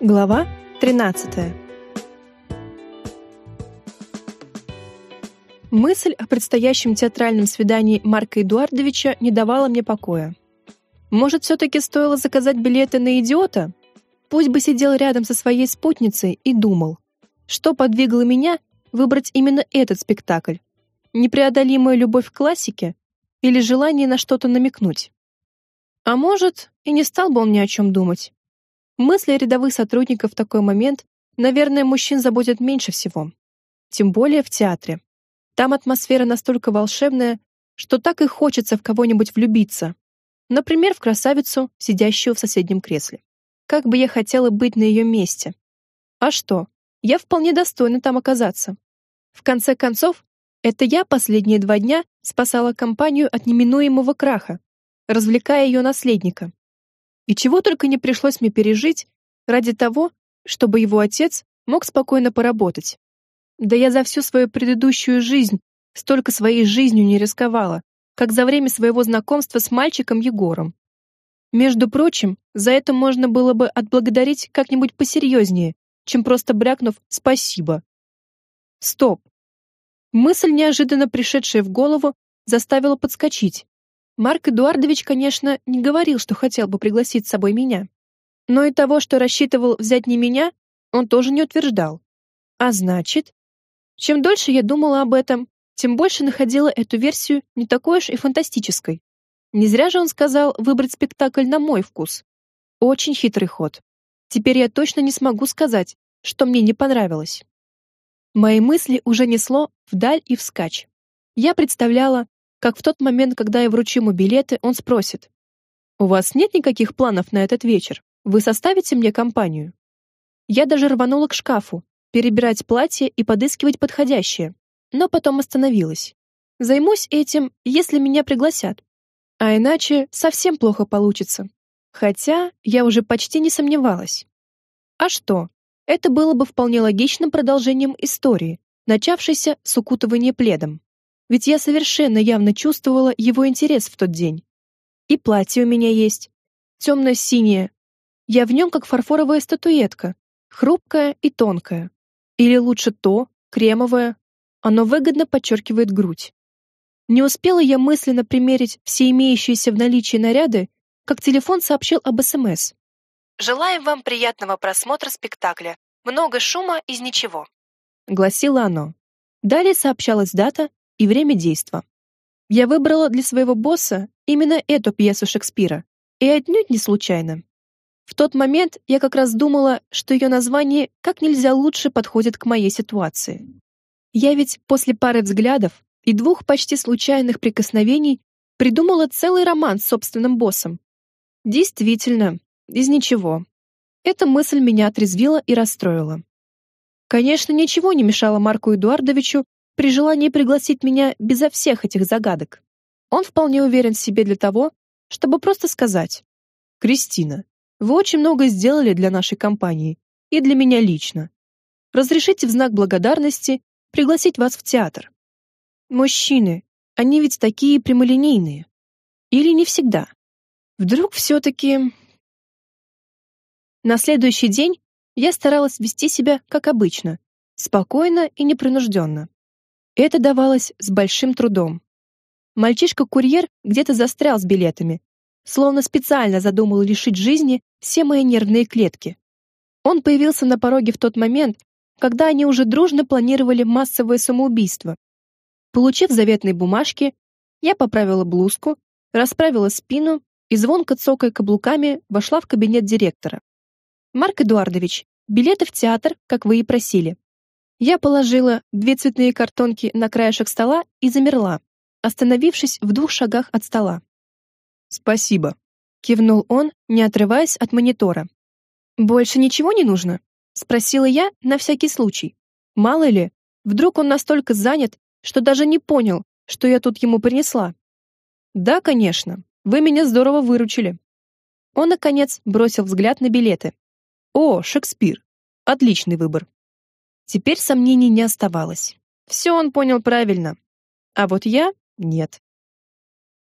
Глава 13. Мысль о предстоящем театральном свидании Марка Эдуардовича не давала мне покоя. Может, все-таки стоило заказать билеты на идиота? Пусть бы сидел рядом со своей спутницей и думал, что подвигло меня выбрать именно этот спектакль. Непреодолимая любовь к классике или желание на что-то намекнуть? А может, и не стал бы он ни о чем думать. Мысли рядовых сотрудников в такой момент, наверное, мужчин заботят меньше всего. Тем более в театре. Там атмосфера настолько волшебная, что так и хочется в кого-нибудь влюбиться. Например, в красавицу, сидящую в соседнем кресле. Как бы я хотела быть на ее месте. А что? Я вполне достойна там оказаться. В конце концов, это я последние два дня спасала компанию от неминуемого краха, развлекая ее наследника. И чего только не пришлось мне пережить ради того, чтобы его отец мог спокойно поработать. Да я за всю свою предыдущую жизнь столько своей жизнью не рисковала, как за время своего знакомства с мальчиком Егором. Между прочим, за это можно было бы отблагодарить как-нибудь посерьезнее, чем просто брякнув «спасибо». Стоп. Мысль, неожиданно пришедшая в голову, заставила подскочить. Марк Эдуардович, конечно, не говорил, что хотел бы пригласить с собой меня. Но и того, что рассчитывал взять не меня, он тоже не утверждал. А значит, чем дольше я думала об этом, тем больше находила эту версию не такой уж и фантастической. Не зря же он сказал выбрать спектакль на мой вкус. Очень хитрый ход. Теперь я точно не смогу сказать, что мне не понравилось. Мои мысли уже несло вдаль и вскачь. Я представляла, как в тот момент, когда я вручу ему билеты, он спросит. «У вас нет никаких планов на этот вечер? Вы составите мне компанию?» Я даже рванула к шкафу, перебирать платье и подыскивать подходящее, но потом остановилась. Займусь этим, если меня пригласят. А иначе совсем плохо получится. Хотя я уже почти не сомневалась. А что? Это было бы вполне логичным продолжением истории, начавшейся с укутывания пледом. Ведь я совершенно явно чувствовала его интерес в тот день. И платье у меня есть. Темно-синее. Я в нем как фарфоровая статуэтка. Хрупкая и тонкая. Или лучше то, кремовое. Оно выгодно подчеркивает грудь. Не успела я мысленно примерить все имеющиеся в наличии наряды, как телефон сообщил об СМС. «Желаем вам приятного просмотра спектакля. Много шума из ничего», — гласило оно. Далее сообщалась дата и время действа. Я выбрала для своего босса именно эту пьесу Шекспира, и отнюдь не случайно. В тот момент я как раз думала, что ее название как нельзя лучше подходит к моей ситуации. Я ведь после пары взглядов и двух почти случайных прикосновений придумала целый роман с собственным боссом. Действительно, из ничего. Эта мысль меня отрезвила и расстроила. Конечно, ничего не мешало Марку Эдуардовичу при желании пригласить меня безо всех этих загадок. Он вполне уверен в себе для того, чтобы просто сказать «Кристина, вы очень много сделали для нашей компании и для меня лично. Разрешите в знак благодарности пригласить вас в театр». Мужчины, они ведь такие прямолинейные. Или не всегда. Вдруг все-таки... На следующий день я старалась вести себя как обычно, спокойно и непринужденно. Это давалось с большим трудом. Мальчишка-курьер где-то застрял с билетами, словно специально задумал лишить жизни все мои нервные клетки. Он появился на пороге в тот момент, когда они уже дружно планировали массовое самоубийство. Получив заветные бумажки, я поправила блузку, расправила спину и звонко цокая каблуками вошла в кабинет директора. «Марк Эдуардович, билеты в театр, как вы и просили. Я положила две цветные картонки на краешек стола и замерла, остановившись в двух шагах от стола. «Спасибо», — кивнул он, не отрываясь от монитора. «Больше ничего не нужно?» — спросила я на всякий случай. Мало ли, вдруг он настолько занят, что даже не понял, что я тут ему принесла. «Да, конечно, вы меня здорово выручили». Он, наконец, бросил взгляд на билеты. «О, Шекспир! Отличный выбор. Теперь сомнений не оставалось. Все он понял правильно. А вот я — нет.